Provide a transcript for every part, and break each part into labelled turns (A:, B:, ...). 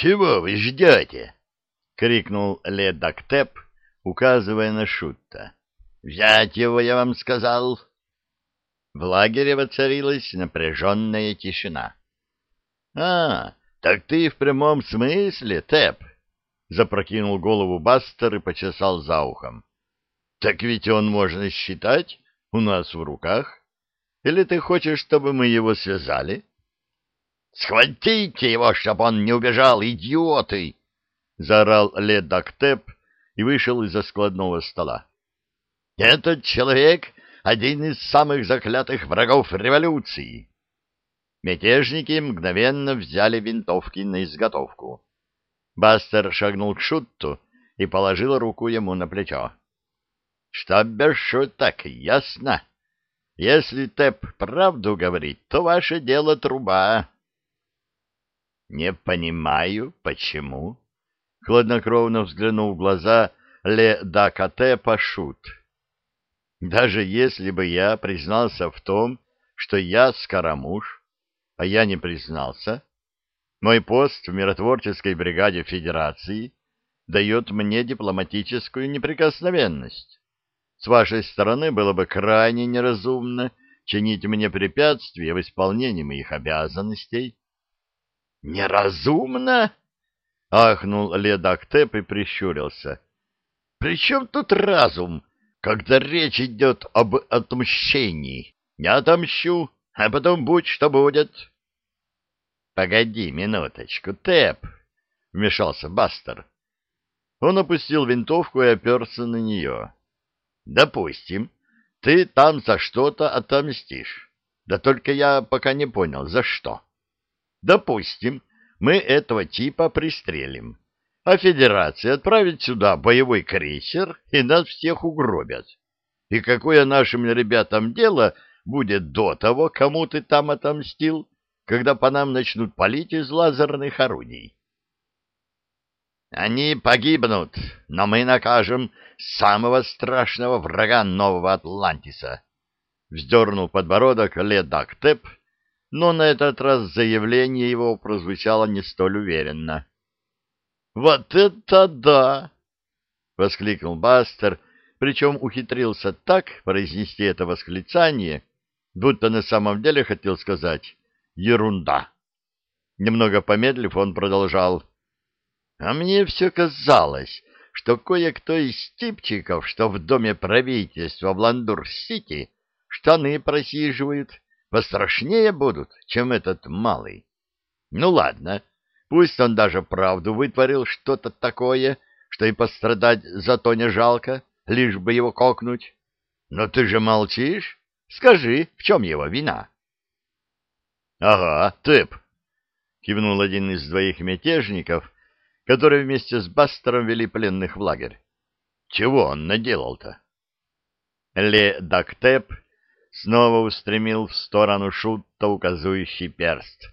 A: Чего вы ждете? — крикнул Ледактеп, указывая на Шутта. — Взять его, я вам сказал. В лагере воцарилась напряженная тишина. — А, так ты в прямом смысле, Тэп? — запрокинул голову Бастер и почесал за ухом. — Так ведь он, можно считать, у нас в руках. Или ты хочешь, чтобы мы его связали? — Схватите его, чтобы он не убежал, идиоты! — заорал Ледактеп и вышел из-за складного стола. — Этот человек — один из самых заклятых врагов революции. Мятежники мгновенно взяли винтовки на изготовку. Бастер шагнул к Шутту и положил руку ему на плечо. — Что без шуток, ясно? Если Тэп правду говорит, то ваше дело труба. — Не понимаю, почему? — хладнокровно взглянул в глаза Ле Дакате Пашут. — Даже если бы я признался в том, что я скоромуш, а я не признался, мой пост в миротворческой бригаде Федерации дает мне дипломатическую неприкосновенность. С вашей стороны было бы крайне неразумно чинить мне препятствия в исполнении моих обязанностей. — Неразумно? — ахнул Ледактеп и прищурился. — При чем тут разум, когда речь идет об отмщении? Я отомщу, а потом будь что будет. — Погоди минуточку, Тэп, — вмешался Бастер. Он опустил винтовку и оперся на нее. Допустим, ты там за что-то отомстишь. Да только я пока не понял, за что. Допустим, мы этого типа пристрелим, а Федерация отправит сюда боевой крейсер и нас всех угробят. И какое нашим ребятам дело будет до того, кому ты там отомстил, когда по нам начнут палить из лазерных орудий? Они погибнут, но мы накажем самого страшного врага нового Атлантиса. Вздернул подбородок Ледактеп, но на этот раз заявление его прозвучало не столь уверенно. «Вот это да!» — воскликнул Бастер, причем ухитрился так произнести это восклицание, будто на самом деле хотел сказать «ерунда». Немного помедлив, он продолжал а мне все казалось, что кое-кто из типчиков, что в доме правительства в Ландур-Сити, штаны просиживают, пострашнее будут, чем этот малый. Ну ладно, пусть он даже правду вытворил что-то такое, что и пострадать зато не жалко, лишь бы его кокнуть. Но ты же молчишь? Скажи, в чем его вина? — Ага, тып, — кивнул один из двоих мятежников, которые вместе с Бастером вели пленных в лагерь. Чего он наделал-то? Ле Дактеп снова устремил в сторону Шутта указующий перст.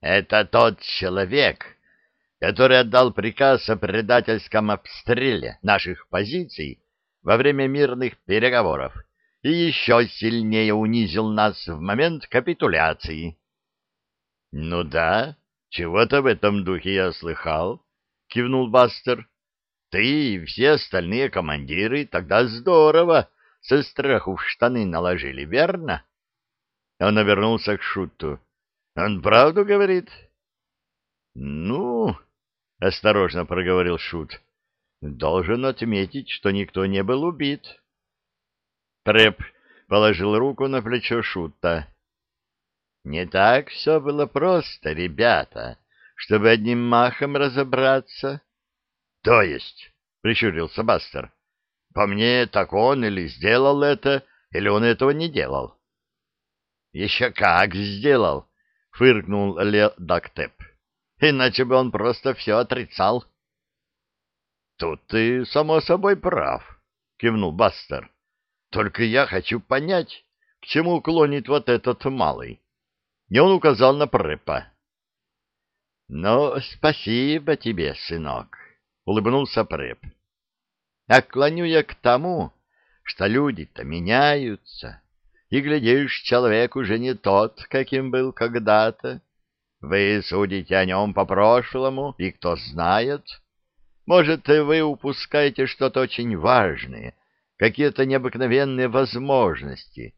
A: «Это тот человек, который отдал приказ о предательском обстреле наших позиций во время мирных переговоров и еще сильнее унизил нас в момент капитуляции». «Ну да, чего-то в этом духе я слыхал, кивнул Бастер. Ты и все остальные командиры тогда здорово со страху в штаны наложили, верно? Он обернулся к Шуту. Он правду говорит? Ну, осторожно проговорил Шут. Должен отметить, что никто не был убит. Преп положил руку на плечо Шута. Не так все было просто, ребята, чтобы одним махом разобраться. — То есть, — прищурился Бастер, — по мне, так он или сделал это, или он этого не делал. — Еще как сделал, — фыркнул Ле Дактеп. — Иначе бы он просто все отрицал. — Тут ты, само собой, прав, — кивнул Бастер. — Только я хочу понять, к чему клонит вот этот малый. И он указал на Препа. — Ну, спасибо тебе, сынок, — улыбнулся Преп. — Отклоню я к тому, что люди-то меняются, и, глядишь, человек уже не тот, каким был когда-то. Вы судите о нем по прошлому, и кто знает, может, вы упускаете что-то очень важное, какие-то необыкновенные возможности.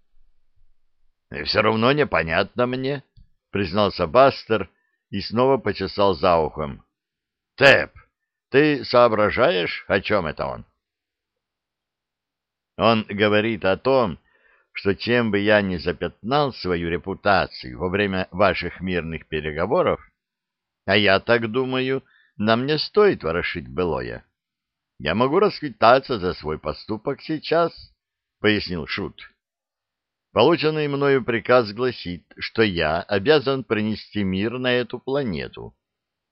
A: — Все равно непонятно мне, — признался Бастер и снова почесал за ухом. — Тэп, ты соображаешь, о чем это он? Он говорит о том, что чем бы я ни запятнал свою репутацию во время ваших мирных переговоров, а я так думаю, нам не стоит ворошить былое. Я могу расквитаться за свой поступок сейчас, — пояснил Шут. Полученный мною приказ гласит, что я обязан принести мир на эту планету.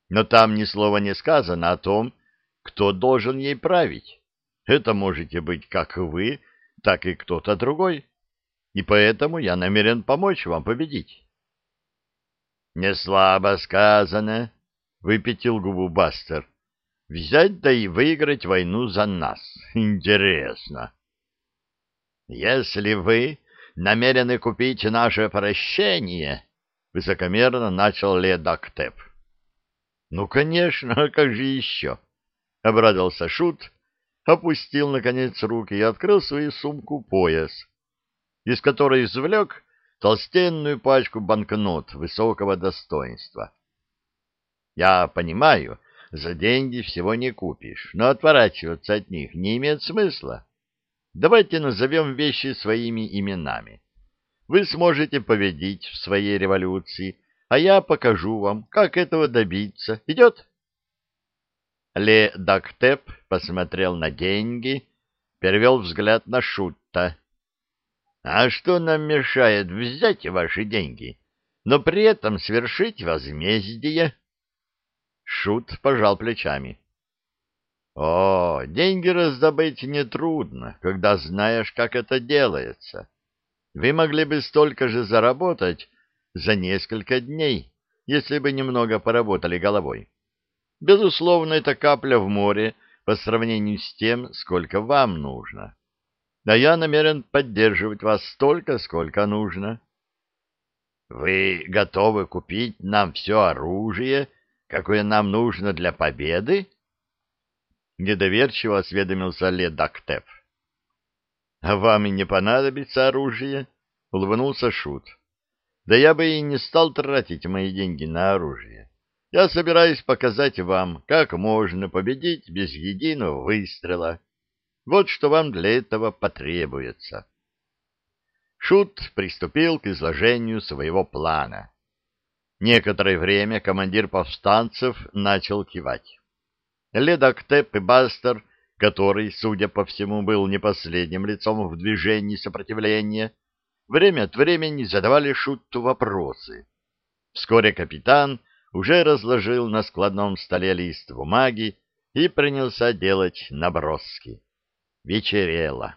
A: Но там ни слова не сказано о том, кто должен ей править. Это можете быть как вы, так и кто-то другой. И поэтому я намерен помочь вам победить. — Не слабо сказано, — выпятил губу Бастер. — Взять да и выиграть войну за нас. Интересно. — Если вы намерены купить наше прощение, — высокомерно начал Ледактеп. — Ну, конечно, как же еще? — обрадовался Шут, опустил, наконец, руки и открыл свою сумку-пояс, из которой извлек толстенную пачку банкнот высокого достоинства. — Я понимаю, за деньги всего не купишь, но отворачиваться от них не имеет смысла. Давайте назовем вещи своими именами. Вы сможете победить в своей революции, а я покажу вам, как этого добиться. Идет? Ле Дактеп посмотрел на деньги, перевел взгляд на Шутта. — А что нам мешает взять ваши деньги, но при этом свершить возмездие? Шут пожал плечами. О, деньги раздобыть нетрудно, когда знаешь, как это делается. Вы могли бы столько же заработать за несколько дней, если бы немного поработали головой. Безусловно, это капля в море по сравнению с тем, сколько вам нужно. А я намерен поддерживать вас столько, сколько нужно. Вы готовы купить нам все оружие, какое нам нужно для победы? Недоверчиво осведомился Ледактеп. — А вам и не понадобится оружие? — улыбнулся Шут. — Да я бы и не стал тратить мои деньги на оружие. Я собираюсь показать вам, как можно победить без единого выстрела. Вот что вам для этого потребуется. Шут приступил к изложению своего плана. Некоторое время командир повстанцев начал кивать. Ледоктеп и Бастер, который, судя по всему, был не последним лицом в движении сопротивления, время от времени задавали Шутту вопросы. Вскоре капитан уже разложил на складном столе лист бумаги и принялся делать наброски. Вечерело.